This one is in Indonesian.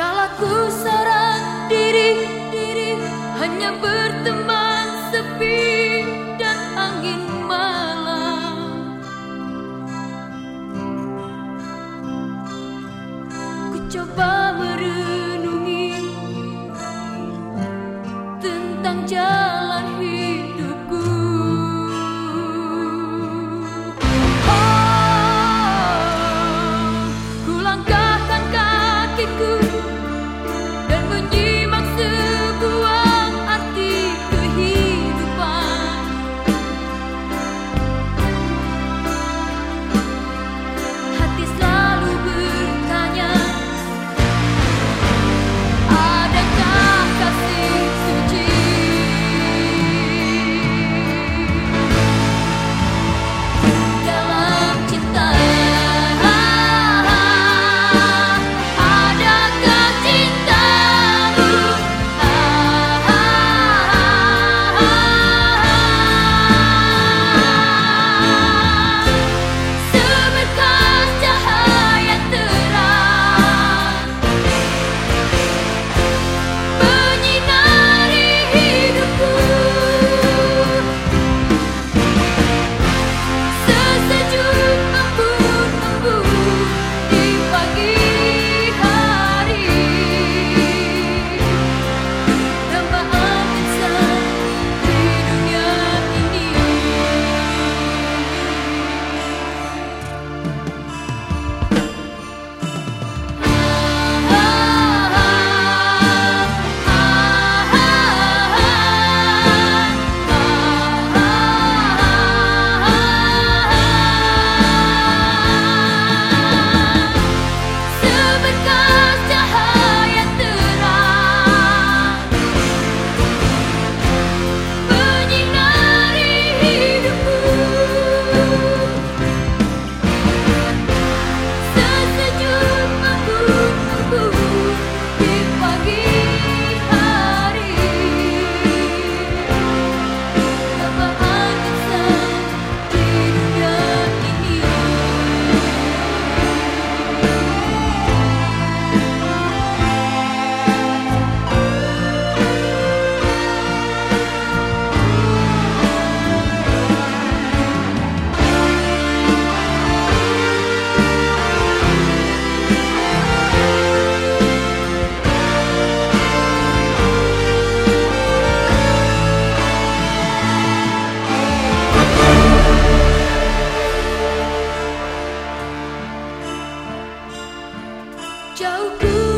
Kala ku diri, diri hanya berteman sepi dan angin malam. Ku coba merenungi tentang jalan jauhku